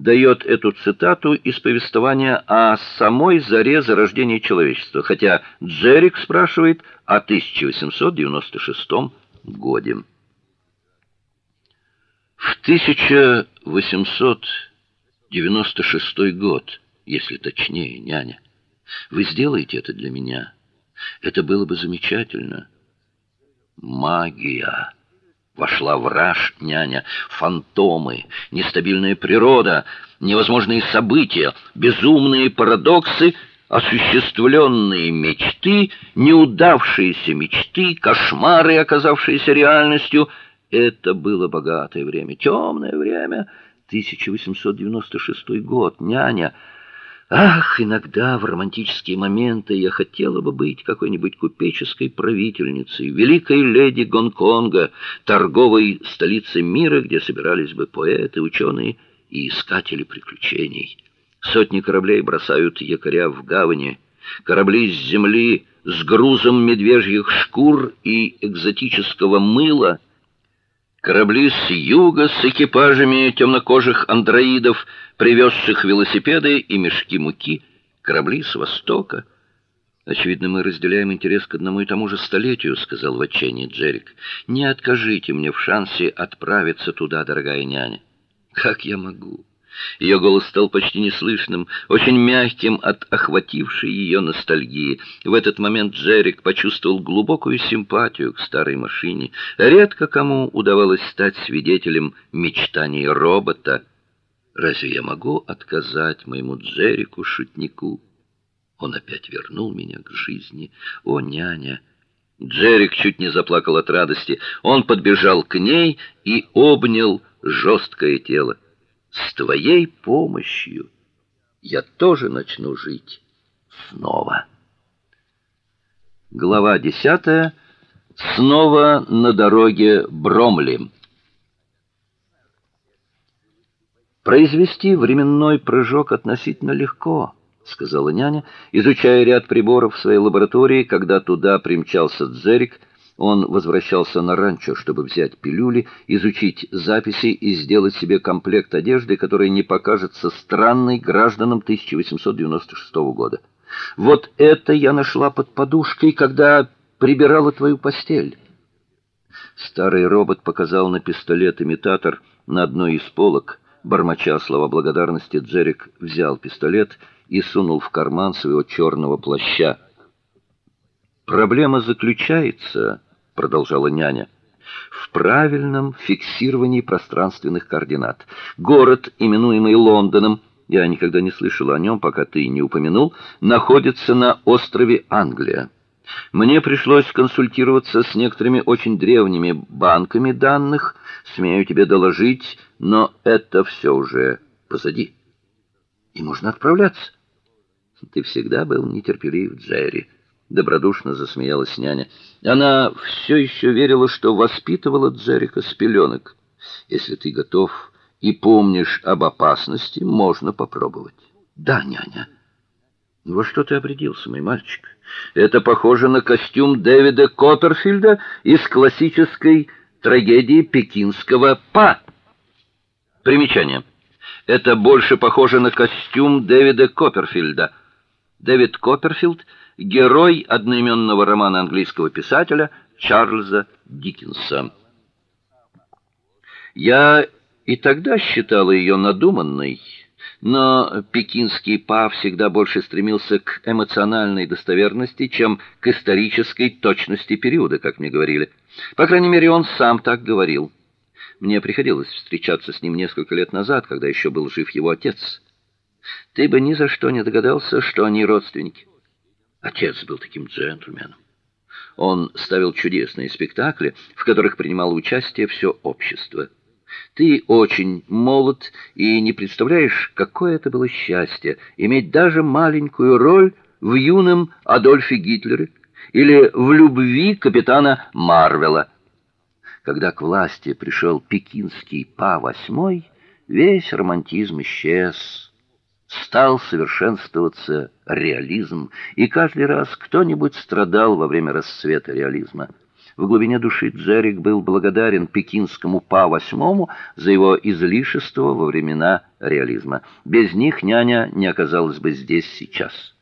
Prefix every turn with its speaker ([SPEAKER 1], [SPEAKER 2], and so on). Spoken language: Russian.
[SPEAKER 1] дает эту цитату из повествования о самой заре зарождения человечества, хотя Джерик спрашивает о 1896 годе. В 1896 год, если точнее, няня. Вы сделаете это для меня. Это было бы замечательно. Магия вошла в раж няня. Фантомы, нестабильная природа, невозможные события, безумные парадоксы, осуществленные мечты, неудавшиеся мечты, кошмары, оказавшиеся реальностью. Это было богатое время, темное время, 1896 год. Няня Ах, иногда в романтические моменты я хотела бы быть какой-нибудь купеческой правительницей, великой леди Гонконга, торговой столицей мира, где собирались бы поэты, ученые и искатели приключений. Сотни кораблей бросают якоря в гавани, корабли с земли с грузом медвежьих шкур и экзотического мыла — Корабли с юга с экипажами темнокожих андроидов, привезших велосипеды и мешки муки, корабли с востока. Очевидно, мы разделяем интерес к одному и тому же столетию, сказал в отчаянии Джерик. Не откажите мне в шансе отправиться туда, дорогая няня. Как я могу? Ее голос стал почти неслышным, очень мягким от охватившей ее ностальгии. В этот момент Джерик почувствовал глубокую симпатию к старой машине. Редко кому удавалось стать свидетелем мечтаний робота. Разве я могу отказать моему Джерику шутнику? Он опять вернул меня к жизни. О, няня, Джерик чуть не заплакал от радости. Он подбежал к ней и обнял жесткое тело. С твоей помощью я тоже начну жить снова. Глава десятая. Снова на дороге Бромли. Произвести временной прыжок относительно легко, сказала няня, изучая ряд приборов в своей лаборатории, когда туда примчался Дзерик он возвращался на ранчо, чтобы взять пилюли, изучить записи и сделать себе комплект одежды, который не покажется странной гражданам 1896 года. Вот это я нашла под подушкой, когда прибирала твою постель. Старый робот показал на пистолет-имитатор на одной из полок. Бормоча слова благодарности, Джерик взял пистолет и сунул в карман своего черного плаща. Проблема заключается продолжала няня. В правильном фиксировании пространственных координат. Город, именуемый Лондоном, я никогда не слышал о нем, пока ты не упомянул, находится на острове Англия. Мне пришлось консультироваться с некоторыми очень древними банками данных, смею тебе доложить, но это все уже позади. И можно отправляться. Ты всегда был нетерпелив, Джерри добродушно засмеялась няня. Она все еще верила, что воспитывала Джерика с пеленок. Если ты готов и помнишь об опасности, можно попробовать. Да, няня. Во что ты обрядился, мой мальчик? Это похоже на костюм Дэвида Копперфильда из классической трагедии пекинского па. Примечание. Это больше похоже на костюм Дэвида Копперфильда. Дэвид Копперфильд герой одноименного романа английского писателя Чарльза Диккенса. Я и тогда считала ее надуманной, но пекинский па всегда больше стремился к эмоциональной достоверности, чем к исторической точности периода, как мне говорили. По крайней мере, он сам так говорил. Мне приходилось встречаться с ним несколько лет назад, когда еще был жив его отец. Ты бы ни за что не догадался, что они родственники. Отец был таким джентльменом. Он ставил чудесные спектакли, в которых принимало участие все общество. Ты очень молод и не представляешь, какое это было счастье иметь даже маленькую роль в юном Адольфе Гитлере или в любви капитана Марвела. Когда к власти пришел пекинский Па-8, весь романтизм исчез стал совершенствоваться реализм, и каждый раз кто-нибудь страдал во время расцвета реализма. В глубине души Джерик был благодарен пекинскому Па-8 за его излишество во времена реализма. Без них няня не оказалась бы здесь сейчас.